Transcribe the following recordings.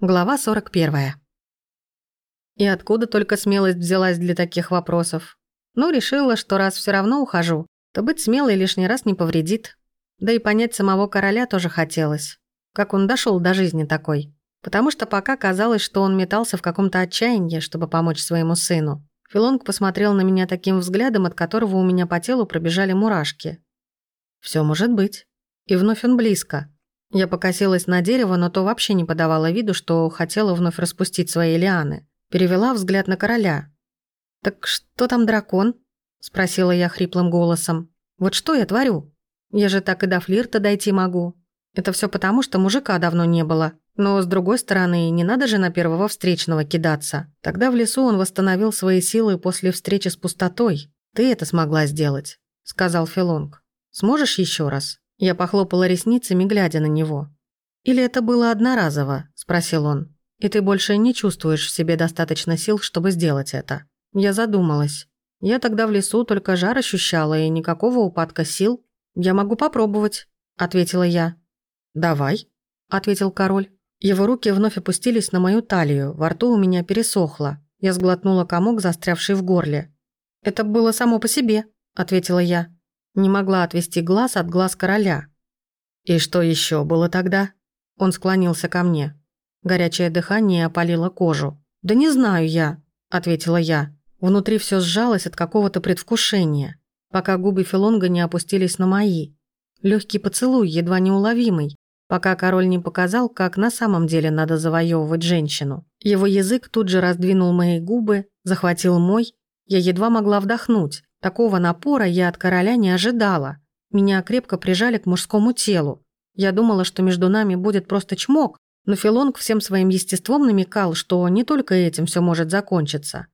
Глава 41. И откуда только смелость взялась для таких вопросов? Ну, решила, что раз все равно ухожу, то быть смелой лишний раз не повредит. Да и понять самого короля тоже хотелось. Как он дошел до жизни такой. Потому что пока казалось, что он метался в каком-то отчаянии, чтобы помочь своему сыну. Филонг посмотрел на меня таким взглядом, от которого у меня по телу пробежали мурашки. Все может быть. И вновь он близко. Я покосилась на дерево, но то вообще не подавало виду, что хотела вновь распустить свои лианы. Перевела взгляд на короля. «Так что там дракон?» – спросила я хриплым голосом. «Вот что я творю? Я же так и до флирта дойти могу. Это все потому, что мужика давно не было. Но, с другой стороны, не надо же на первого встречного кидаться. Тогда в лесу он восстановил свои силы после встречи с пустотой. Ты это смогла сделать», – сказал Филонг. «Сможешь еще раз?» Я похлопала ресницами, глядя на него. «Или это было одноразово?» – спросил он. «И ты больше не чувствуешь в себе достаточно сил, чтобы сделать это?» Я задумалась. Я тогда в лесу только жар ощущала и никакого упадка сил. «Я могу попробовать», – ответила я. «Давай», – ответил король. Его руки вновь опустились на мою талию, во рту у меня пересохло. Я сглотнула комок, застрявший в горле. «Это было само по себе», – ответила я. Не могла отвести глаз от глаз короля. «И что еще было тогда?» Он склонился ко мне. Горячее дыхание опалило кожу. «Да не знаю я», — ответила я. Внутри все сжалось от какого-то предвкушения, пока губы Филонга не опустились на мои. Легкий поцелуй, едва неуловимый, пока король не показал, как на самом деле надо завоевывать женщину. Его язык тут же раздвинул мои губы, захватил мой. Я едва могла вдохнуть. Такого напора я от короля не ожидала. Меня крепко прижали к мужскому телу. Я думала, что между нами будет просто чмок, но Филонг всем своим естеством намекал, что не только этим все может закончиться.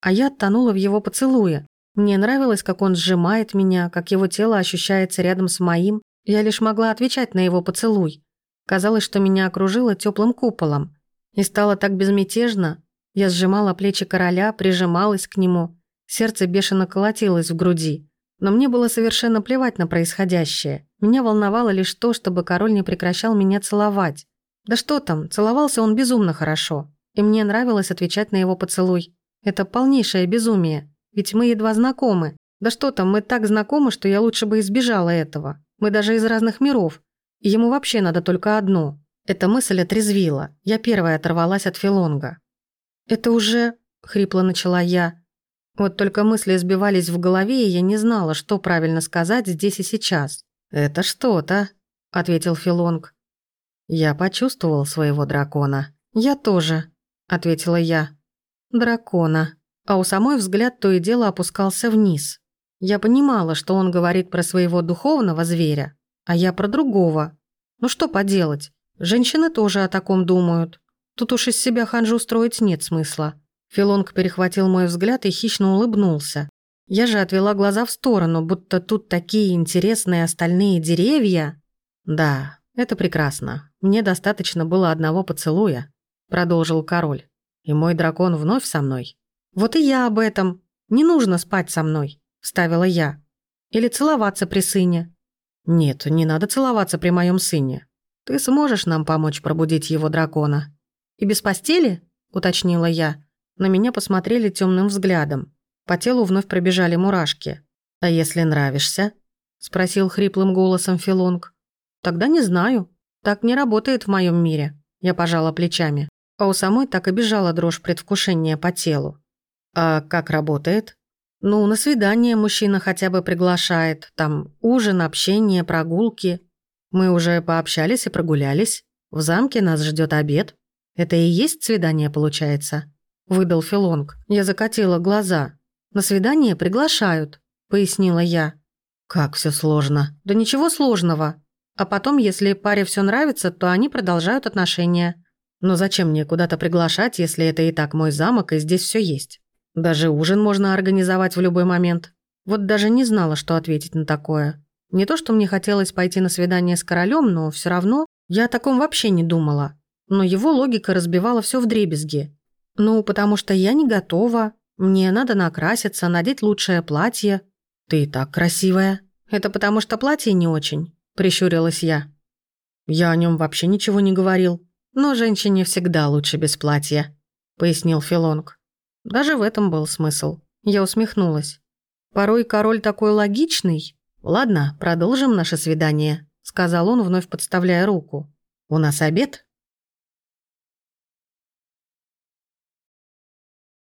А я тонула в его поцелуе. Мне нравилось, как он сжимает меня, как его тело ощущается рядом с моим. Я лишь могла отвечать на его поцелуй. Казалось, что меня окружило теплым куполом. И стало так безмятежно. Я сжимала плечи короля, прижималась к нему. Сердце бешено колотилось в груди. Но мне было совершенно плевать на происходящее. Меня волновало лишь то, чтобы король не прекращал меня целовать. Да что там, целовался он безумно хорошо. И мне нравилось отвечать на его поцелуй. Это полнейшее безумие. Ведь мы едва знакомы. Да что там, мы так знакомы, что я лучше бы избежала этого. Мы даже из разных миров. И ему вообще надо только одно. Эта мысль отрезвила. Я первая оторвалась от Филонга. «Это уже...» — хрипло начала я. Вот только мысли сбивались в голове, и я не знала, что правильно сказать здесь и сейчас. «Это что-то», — ответил Филонг. «Я почувствовал своего дракона». «Я тоже», — ответила я. «Дракона». А у самой взгляд то и дело опускался вниз. Я понимала, что он говорит про своего духовного зверя, а я про другого. Ну что поделать, женщины тоже о таком думают. Тут уж из себя ханжу строить нет смысла. Филонг перехватил мой взгляд и хищно улыбнулся. Я же отвела глаза в сторону, будто тут такие интересные остальные деревья. Да, это прекрасно. Мне достаточно было одного поцелуя, продолжил король. И мой дракон вновь со мной. Вот и я об этом. Не нужно спать со мной, вставила я. Или целоваться при сыне. Нет, не надо целоваться при моем сыне. Ты сможешь нам помочь пробудить его дракона. И без постели? уточнила я. На меня посмотрели темным взглядом. По телу вновь пробежали мурашки. «А если нравишься?» – спросил хриплым голосом Филонг. «Тогда не знаю. Так не работает в моем мире». Я пожала плечами. А у самой так и бежала дрожь предвкушения по телу. «А как работает?» «Ну, на свидание мужчина хотя бы приглашает. Там ужин, общение, прогулки. Мы уже пообщались и прогулялись. В замке нас ждет обед. Это и есть свидание, получается?» – выдал Филонг. Я закатила глаза. «На свидание приглашают», – пояснила я. «Как все сложно?» «Да ничего сложного. А потом, если паре все нравится, то они продолжают отношения. Но зачем мне куда-то приглашать, если это и так мой замок, и здесь все есть? Даже ужин можно организовать в любой момент. Вот даже не знала, что ответить на такое. Не то, что мне хотелось пойти на свидание с королем, но все равно я о таком вообще не думала. Но его логика разбивала все в дребезги. «Ну, потому что я не готова. Мне надо накраситься, надеть лучшее платье». «Ты и так красивая». «Это потому что платье не очень», – прищурилась я. «Я о нем вообще ничего не говорил». Но женщине всегда лучше без платья», — пояснил Филонг. Даже в этом был смысл. Я усмехнулась. «Порой король такой логичный. Ладно, продолжим наше свидание», — сказал он, вновь подставляя руку. «У нас обед?»